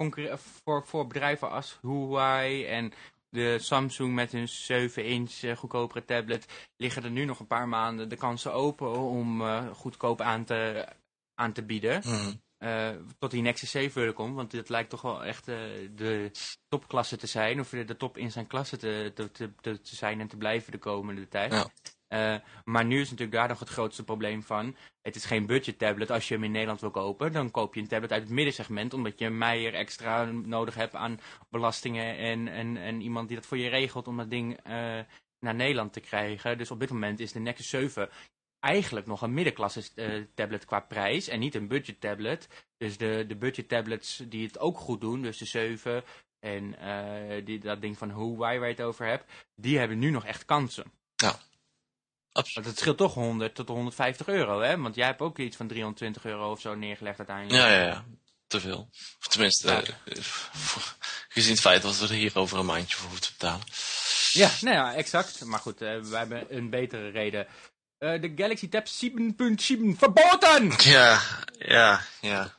voor, voor bedrijven als Huawei en de Samsung met hun 7-inch uh, goedkopere tablet liggen er nu nog een paar maanden de kansen open om uh, goedkoop aan te, aan te bieden. Mm. Uh, tot die Nexus 7 er komt, want dit lijkt toch wel echt de topklasse te zijn, of de, de top in zijn klasse te, te, te, te, zijn en te blijven de komende tijd. Ja. Uh, maar nu is natuurlijk daar nog het grootste probleem van. Het is geen budget tablet. Als je hem in Nederland wil kopen, dan koop je een tablet uit het middensegment. Omdat je een meijer extra nodig hebt aan belastingen en, en, en iemand die dat voor je regelt om dat ding uh, naar Nederland te krijgen. Dus op dit moment is de Nexus 7 eigenlijk nog een middenklasse uh, tablet qua prijs en niet een budget tablet. Dus de, de budget tablets die het ook goed doen, dus de 7 en die, dat ding van Huawei waar je het over hebt, die hebben nu nog echt kansen. Ja. Absoluut. Het scheelt toch 100 tot 150 euro, hè? Want jij hebt ook iets van 320 euro of zo neergelegd uiteindelijk. Ja, ja, ja. Te veel. Of tenminste, ja. uh, gezien het feit dat we er hier over een maandje voor hoeven te betalen. Ja, nou ja, exact. Maar goed, uh, we hebben een betere reden. Uh, de Galaxy Tab 7.7 verboden! Ja, ja, ja.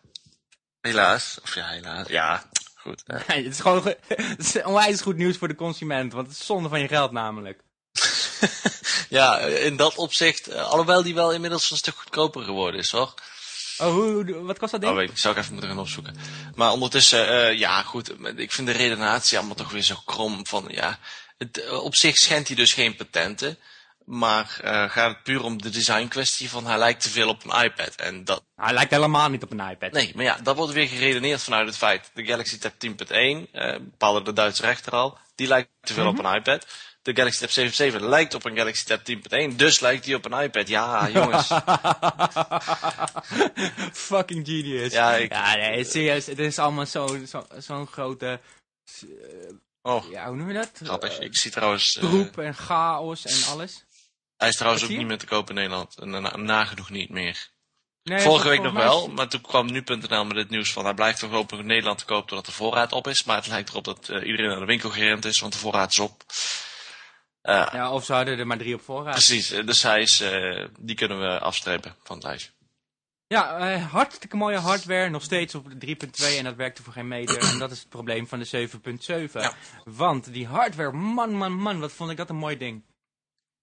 Helaas. Of ja, helaas. Ja, goed. Nee, [LAUGHS] het is gewoon [LAUGHS] het is onwijs goed nieuws voor de consument. Want het is zonde van je geld namelijk. [LAUGHS] ja, in dat opzicht, uh, alhoewel die wel inmiddels een stuk goedkoper geworden is, hoor. Oh, hoe, wat kost dat ding? Oh, weet ik, zou ik even moeten gaan opzoeken. Maar ondertussen, uh, ja goed, ik vind de redenatie allemaal toch weer zo krom van, ja, het, uh, op zich schendt hij dus geen patenten. Maar uh, gaat het puur om de design kwestie van hij lijkt te veel op een iPad. En dat... Hij lijkt helemaal niet op een iPad. Nee, maar ja, dat wordt weer geredeneerd vanuit het feit. De Galaxy Tab 10.1, uh, bepaalde de Duitse rechter al, die lijkt te veel mm -hmm. op een iPad de Galaxy Tab 7 lijkt op een Galaxy Tab 10.1, dus lijkt die op een iPad. Ja, jongens. [LAUGHS] Fucking genius. Ja, ik... ja nee, serieus. Het is allemaal zo'n zo, zo grote... Uh, oh, ja, hoe noem je dat? Grappig. Ik zie trouwens... Uh, Troep en chaos en alles. Hij is trouwens ook niet meer te kopen in Nederland. En na, nagenoeg niet meer. Nee, Vorige week nog wel, maar toen kwam nu.nl met het nieuws van hij blijft toch open in Nederland te kopen doordat de voorraad op is. Maar het lijkt erop dat uh, iedereen naar de winkel gerend is, want de voorraad is op. Uh, ja, of ze hadden er maar drie op voorraad. Precies, dus hij is, uh, die kunnen we afstrepen van het lijstje. Ja, uh, hartstikke mooie hardware, nog steeds op 3.2 en dat werkte voor geen meter. en dat is het probleem van de 7.7. Ja. Want die hardware, man, man, man, wat vond ik dat een mooi ding.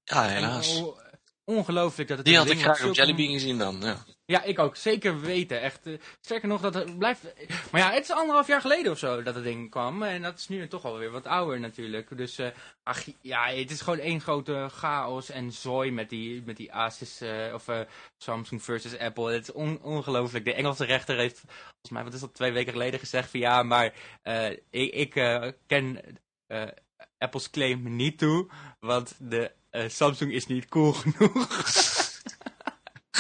Ja, helaas. En, oh, ongelooflijk dat het Die had ik graag op Jellybean gezien dan, ja. Ja, ik ook. Zeker weten. Echt. Uh, sterker nog, dat het blijft... Maar ja, het is anderhalf jaar geleden of zo dat het ding kwam. En dat is nu toch alweer wat ouder natuurlijk. Dus, ach, ja, het is gewoon één grote chaos en zooi met die, met die Asus uh, of Samsung versus Apple. Het is on ongelooflijk. De Engelse rechter heeft, volgens mij, wat is dat, twee weken geleden gezegd van ja, maar ik, ik ken Apple's claim niet toe, want de Samsung is niet cool genoeg. [LAUGHS]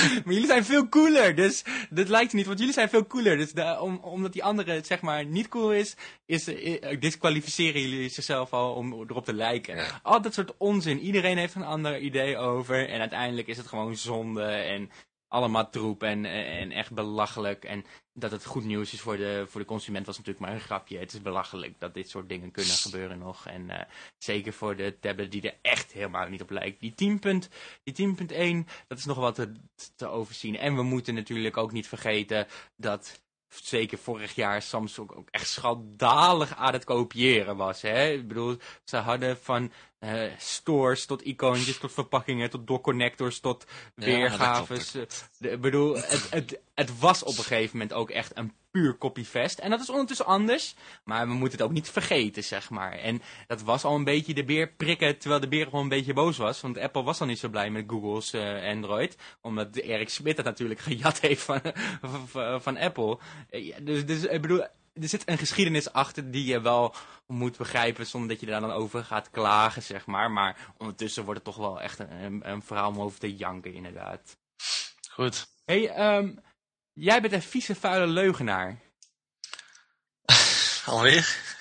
[LAUGHS] maar jullie zijn veel cooler, dus dat lijkt niet, want jullie zijn veel cooler. Dus de, om, omdat die andere, zeg maar, niet cool is, is uh, disqualificeren jullie zichzelf al om erop te lijken. Al dat soort onzin. Iedereen heeft een ander idee over en uiteindelijk is het gewoon zonde en allemaal troep en, en echt belachelijk. En dat het goed nieuws is voor de, voor de consument was natuurlijk maar een grapje. Het is belachelijk dat dit soort dingen kunnen gebeuren nog. En uh, zeker voor de tablet die er echt helemaal niet op lijkt. Die 10.1, die 10.1, dat is nog wat te, te overzien. En we moeten natuurlijk ook niet vergeten dat zeker vorig jaar Samsung ook echt schandalig aan het kopiëren was. Hè? Ik bedoel, ze hadden van uh, stores tot icoontjes, tot verpakkingen, tot doorconnectors, tot weergaves. Ja, eh, ik bedoel, het, het, het was op een gegeven moment ook echt een puur copyfest. En dat is ondertussen anders, maar we moeten het ook niet vergeten, zeg maar. En dat was al een beetje de beer prikken, terwijl de beer gewoon een beetje boos was. Want Apple was al niet zo blij met Google's uh, Android, omdat Erik Smit het natuurlijk gejat heeft van, [LAUGHS] van, van Apple. Dus, dus ik bedoel, er zit een geschiedenis achter die je wel moet begrijpen zonder dat je daar dan over gaat klagen, zeg maar. Maar ondertussen wordt het toch wel echt een, een verhaal om over te janken, inderdaad. Goed. hey, um, jij bent een vieze, vuile leugenaar. [LAUGHS] Alweer?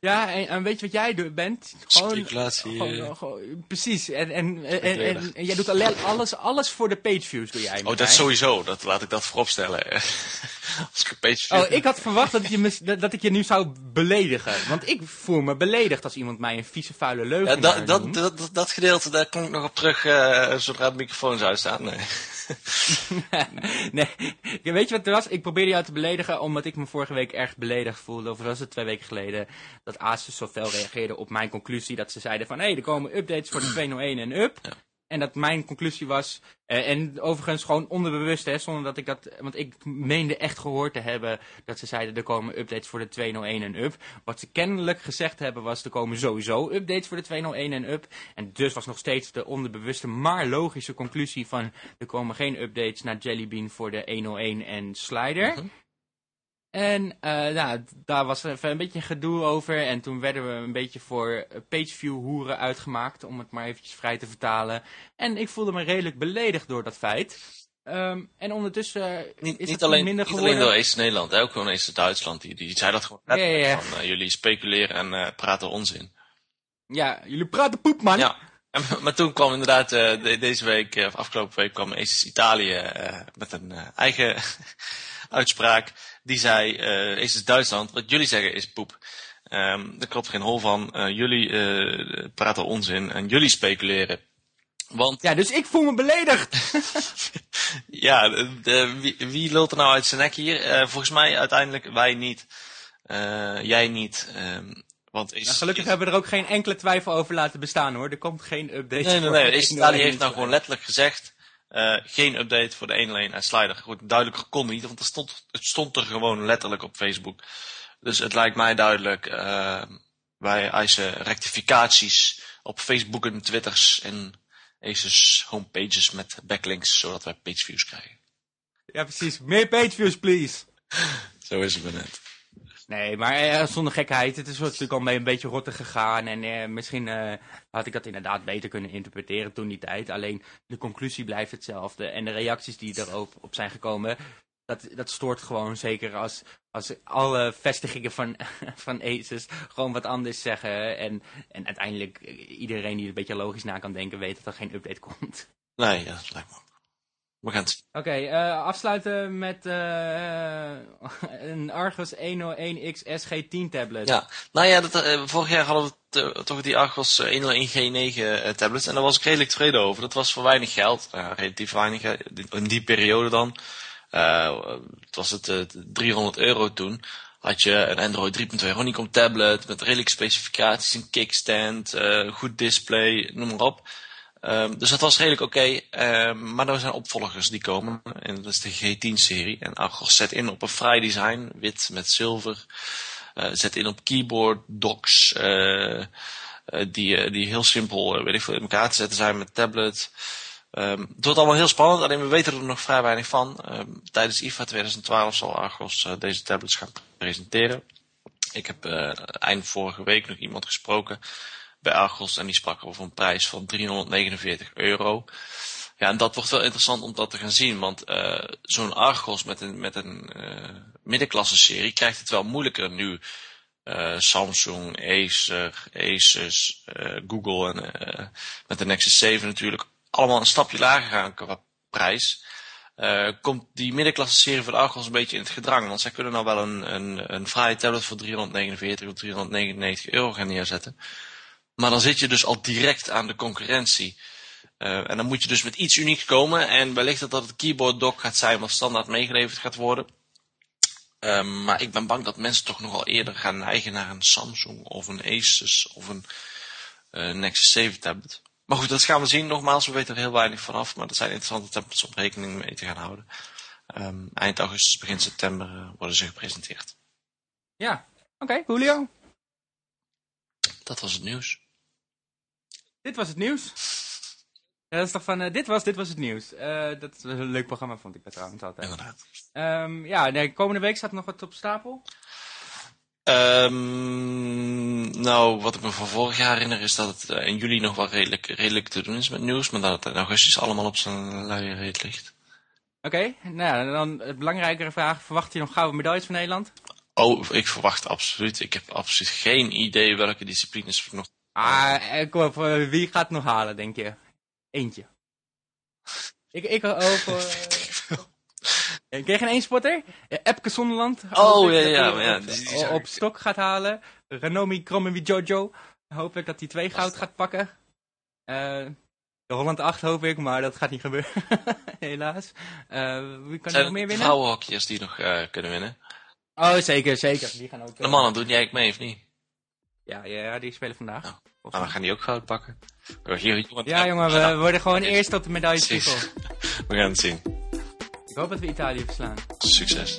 Ja, en, en, weet je wat jij bent? Gewoon, Speculatie. Gewoon, eh. gewoon, precies. En, en, en, en, jij doet alleen alles, alles voor de pageviews, doe jij. Oh, dat sowieso. Dat, laat ik dat vooropstellen. [LAUGHS] Als ik. Oh, ik had verwacht dat, je dat ik je nu zou beledigen. Want ik voel me beledigd als iemand mij een vieze, vuile leugen ja, dat, dat, dat, dat, gedeelte, daar kom ik nog op terug uh, zodra de microfoons uitstaan. Nee. [LAUGHS] nee, weet je wat het was? Ik probeerde jou te beledigen omdat ik me vorige week erg beledigd voelde. Of was het twee weken geleden dat Asus zoveel reageerde op mijn conclusie. Dat ze zeiden van, hé, hey, er komen updates voor de [CLEARS THROAT] 201 en up. Ja. En dat mijn conclusie was, uh, en overigens gewoon onderbewust, hè, zonder dat ik dat, want ik meende echt gehoord te hebben dat ze zeiden er komen updates voor de 201 en up. Wat ze kennelijk gezegd hebben was er komen sowieso updates voor de 201 en up. En dus was nog steeds de onderbewuste, maar logische conclusie van er komen geen updates naar Jellybean voor de 101 en Slider. Mhm. En uh, nou, daar was even een beetje gedoe over. En toen werden we een beetje voor pageview hoeren uitgemaakt. Om het maar eventjes vrij te vertalen. En ik voelde me redelijk beledigd door dat feit. Um, en ondertussen niet, is niet het alleen, minder geworden. Niet alleen door Ace Nederland, hè? ook gewoon Ace Duitsland. Die, die zei dat gewoon net. Ja, ja, ja. Van, uh, jullie speculeren en uh, praten onzin. Ja, jullie praten poep, man. Ja. En, [LAUGHS] maar toen kwam inderdaad de, deze week, of afgelopen week, kwam Ace Italië met een eigen [LAUGHS] uitspraak. Die zei, uh, is het Duitsland, wat jullie zeggen is poep. Um, er klopt geen hol van. Uh, jullie uh, praten onzin en jullie speculeren. Want... Ja, dus ik voel me beledigd. [LAUGHS] ja, de, wie, wie lult er nou uit zijn nek hier? Uh, volgens mij uiteindelijk wij niet. jij niet. Um, want is, nou, gelukkig hebben we er ook geen enkele twijfel over laten bestaan hoor. Er komt geen update. Nee, nee, nee. Italië heeft nou gewoon letterlijk gezegd. Uh, geen update voor de 1 lane en slider. Goed, duidelijk kon niet, want het stond, het stond er gewoon letterlijk op Facebook. Dus het lijkt mij duidelijk, uh, wij eisen rectificaties op Facebook en Twitters en Asus homepages met backlinks, zodat wij pageviews krijgen. Ja, precies. Meer pageviews, please. [LAUGHS] Zo is het maar net. Nee, maar eh, zonder gekheid. Het is natuurlijk al een beetje rotte gegaan. En eh, misschien eh, had ik dat inderdaad beter kunnen interpreteren toen die tijd. Alleen de conclusie blijft hetzelfde. En de reacties die erop op zijn gekomen, dat, dat stoort gewoon. Zeker als, als alle vestigingen van, [LAUGHS] van Asus gewoon wat anders zeggen. En, en uiteindelijk iedereen die een beetje logisch na kan denken, weet dat er geen update komt. Nee, dat lijkt me Oké, okay, uh, afsluiten met uh, [LAUGHS] een Argos 101X SG10 tablet. Ja, nou ja, dat, uh, vorig jaar hadden we toch die Argos 101 G9 tablets en daar was ik redelijk tevreden over. Dat was voor weinig geld, relatief weinig, in die periode dan. het was het 300 euro toen. Had je een Android 3.2 Honeycomb tablet met redelijke specificaties, een kickstand, goed display, noem maar op. Um, dus dat was redelijk oké. Um, maar er zijn opvolgers die komen. En dat is de G10-serie. En Argos zet in op een fraai design. Wit met zilver. Uh, zet in op keyboard, docks. Uh, uh, die, die heel simpel weet ik veel, in elkaar te zetten zijn met tablet. Um, het wordt allemaal heel spannend. Alleen we weten er nog vrij weinig van. tijdens IFA 2012 zal Argos deze tablets gaan presenteren. Ik heb eind vorige week nog iemand gesproken bij Argos en die sprak over een prijs van 349 euro. Ja, en dat wordt wel interessant om dat te gaan zien. Want uh, zo'n Argos met een, met een uh, middenklasse serie krijgt het wel moeilijker nu. Uh, Samsung, Acer, Asus, Google en met de Nexus 7 natuurlijk allemaal een stapje lager gaan qua prijs. komt die middenklasse serie van Argos een beetje in het gedrang. Want zij kunnen nou wel een, een, een fraaie tablet voor 349 of 399 euro gaan neerzetten. Maar dan zit je dus al direct aan de concurrentie. Uh, en dan moet je dus met iets unieks komen. En wellicht dat dat het keyboard dock gaat zijn wat standaard meegeleverd gaat worden. Uh, maar ik ben bang dat mensen toch nogal eerder gaan neigen naar een Samsung of een Asus of een uh, Nexus 7 tablet. Maar goed, dat gaan we zien. Nogmaals, we weten er heel weinig vanaf. Maar dat zijn interessante tablets om rekening mee te gaan houden. Um, eind augustus, begin september uh, worden ze gepresenteerd. Ja, oké. Julio? Dat was het nieuws. Dit was het nieuws. dat is toch van, uh, dit, was, dit was het nieuws. Uh, dat is een leuk programma, vond ik trouwens altijd. Inderdaad. Um, ja, nee, komende week staat nog wat op stapel? Um, nou, wat ik me van vorig jaar herinner is dat het uh, in juli nog wel redelijk, redelijk te doen is met nieuws. Maar dat het in augustus allemaal op zijn luie reet ligt. Oké, okay, nou ja, dan een belangrijkere vraag. Verwacht je nog gouden medailles van Nederland? Oh, ik verwacht absoluut. Ik heb absoluut geen idee welke disciplines nog... Ah, kom op, wie gaat het nog halen, denk je? Eentje. [LAUGHS] Ik, ik hoop... Uh, ken je geen één spotter? Epke Zonderland. Oh, ja, ja. Maar ja op, die op stok gaat halen. Renomi Krommewi Jojo. Hoop ik dat hij twee goud gaat pakken. Uh, de Holland 8 hoop ik, maar dat gaat niet gebeuren. [LAUGHS] Helaas. Uh, wie kan er nog meer winnen? vrouwenhokjes die nog uh, kunnen winnen. Oh, zeker, zeker. Die gaan ook... De mannen doen jij eigenlijk mee, of niet? Ja, ja, die spelen vandaag. Oh. Nou, dan gaan die ook goud pakken. Hier, jongen, ja, jongen, we worden gewoon eerst op de medaillespiegel. [LAUGHS] We gaan het zien. Ik hoop dat we Italië verslaan. Succes.